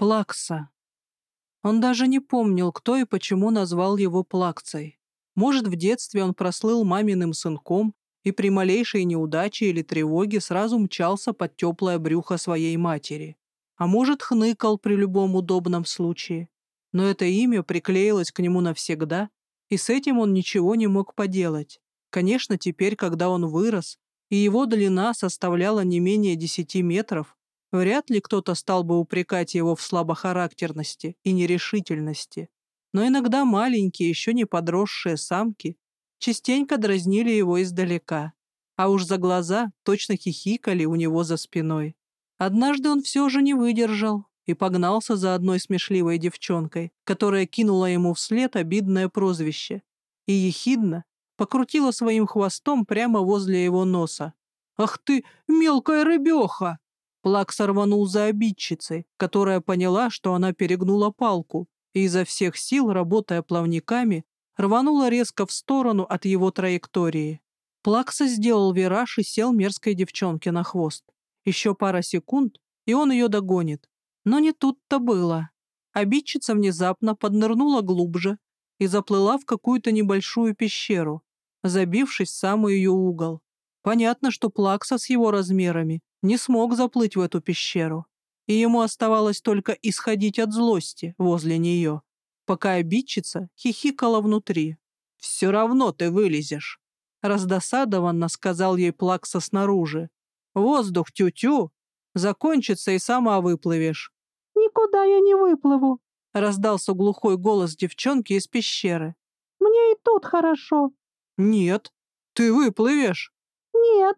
Плакса. Он даже не помнил, кто и почему назвал его Плаксой. Может, в детстве он прослыл маминым сынком и при малейшей неудаче или тревоге сразу мчался под теплое брюхо своей матери. А может, хныкал при любом удобном случае. Но это имя приклеилось к нему навсегда, и с этим он ничего не мог поделать. Конечно, теперь, когда он вырос, и его длина составляла не менее десяти метров, Вряд ли кто-то стал бы упрекать его в слабохарактерности и нерешительности. Но иногда маленькие, еще не подросшие самки частенько дразнили его издалека, а уж за глаза точно хихикали у него за спиной. Однажды он все же не выдержал и погнался за одной смешливой девчонкой, которая кинула ему вслед обидное прозвище, и ехидно покрутила своим хвостом прямо возле его носа. «Ах ты, мелкая рыбеха!» Плак сорванул за обидчицей, которая поняла, что она перегнула палку, и изо всех сил, работая плавниками, рванула резко в сторону от его траектории. Плакса сделал вираж и сел мерзкой девчонке на хвост. Еще пара секунд, и он ее догонит. Но не тут-то было. Обидчица внезапно поднырнула глубже и заплыла в какую-то небольшую пещеру, забившись в самый ее угол. Понятно, что Плакса с его размерами не смог заплыть в эту пещеру, и ему оставалось только исходить от злости возле нее, пока обидчица хихикала внутри. «Все равно ты вылезешь», — раздосадованно сказал ей Плакса снаружи. «Воздух тю-тю, закончится и сама выплывешь». «Никуда я не выплыву», — раздался глухой голос девчонки из пещеры. «Мне и тут хорошо». «Нет, ты выплывешь». «Нет,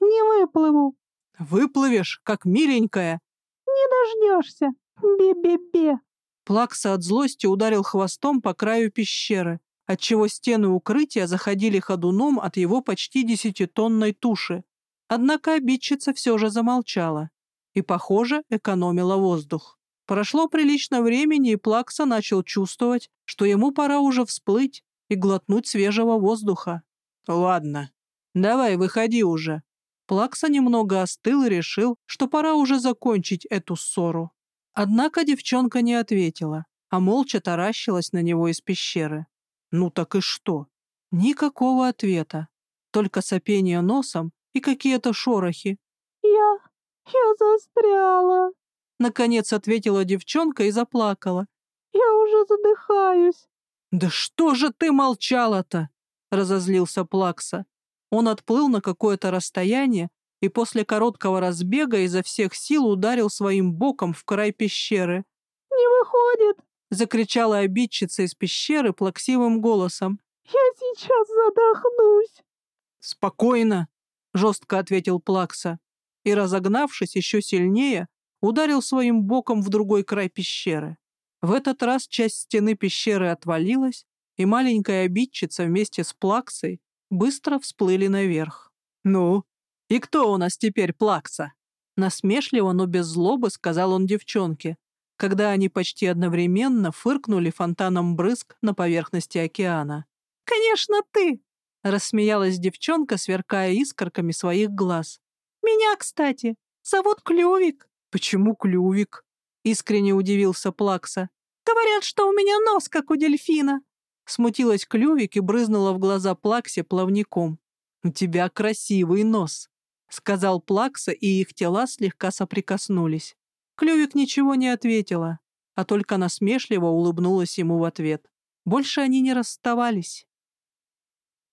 не выплыву». Выплывешь, как миленькая. Не дождешься. Бе-бе-бе. Плакса от злости ударил хвостом по краю пещеры, отчего стены укрытия заходили ходуном от его почти десятитонной туши. Однако обидчица все же замолчала и, похоже, экономила воздух. Прошло прилично времени, и Плакса начал чувствовать, что ему пора уже всплыть и глотнуть свежего воздуха. «Ладно, давай, выходи уже», Плакса немного остыл и решил, что пора уже закончить эту ссору. Однако девчонка не ответила, а молча таращилась на него из пещеры. Ну так и что? Никакого ответа. Только сопение носом и какие-то шорохи. «Я... я застряла», — наконец ответила девчонка и заплакала. «Я уже задыхаюсь». «Да что же ты молчала-то?» — разозлился Плакса. Он отплыл на какое-то расстояние и после короткого разбега изо всех сил ударил своим боком в край пещеры. «Не выходит!» — закричала обидчица из пещеры плаксивым голосом. «Я сейчас задохнусь!» «Спокойно!» — жестко ответил Плакса и, разогнавшись еще сильнее, ударил своим боком в другой край пещеры. В этот раз часть стены пещеры отвалилась, и маленькая обидчица вместе с Плаксой быстро всплыли наверх. «Ну, и кто у нас теперь плакса?» Насмешливо, но без злобы сказал он девчонке, когда они почти одновременно фыркнули фонтаном брызг на поверхности океана. «Конечно, ты!» — рассмеялась девчонка, сверкая искорками своих глаз. «Меня, кстати, зовут Клювик». «Почему Клювик?» — искренне удивился Плакса. «Говорят, что у меня нос, как у дельфина». Смутилась клювик и брызнула в глаза Плаксе плавником. «У тебя красивый нос», — сказал Плакса, и их тела слегка соприкоснулись. Клювик ничего не ответила, а только насмешливо улыбнулась ему в ответ. Больше они не расставались.